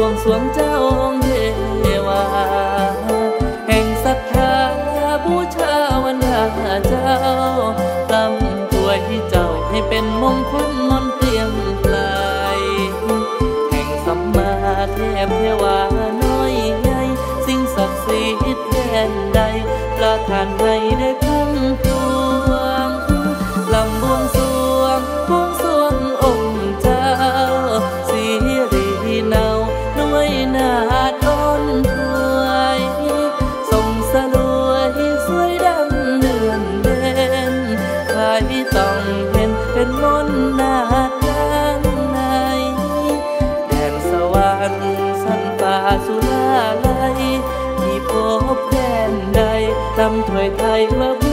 วงสวงเจ้าองเทวา แห่งศรัทธาบูชาวันดาเจ้าตำตัวให้เจ้าให้เป็นมงคลมนเตรียมปลายแห่งสัมมาเทพเทวาน้อยใหญ่ สิ่งศักดิ์สิทธิ์แทนใดประทานให้ได้พัง นาดอ่อนถวยทรงสลวยสวยดังเดือนเด่นใครต้องเห็นเป็นมนต์นาด้านในแดนสวรรค์สันป่าสุราลัยที่พบแดนใดตำถวยไทยมา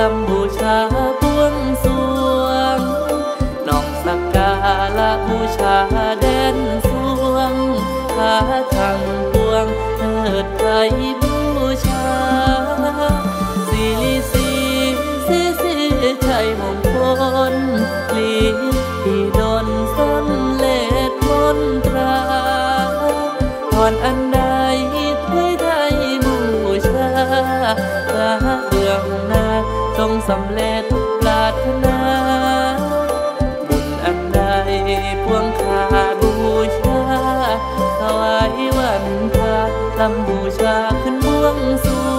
ลำบูชาพวงสวงน้องสักการะบูชาแดนสวงพาทางพวงเถิดไทย สำเร็จปรารถนา บุญอันใดพวงคาบูชาถวายวันพาลำบูชาขึ้นบวงสูง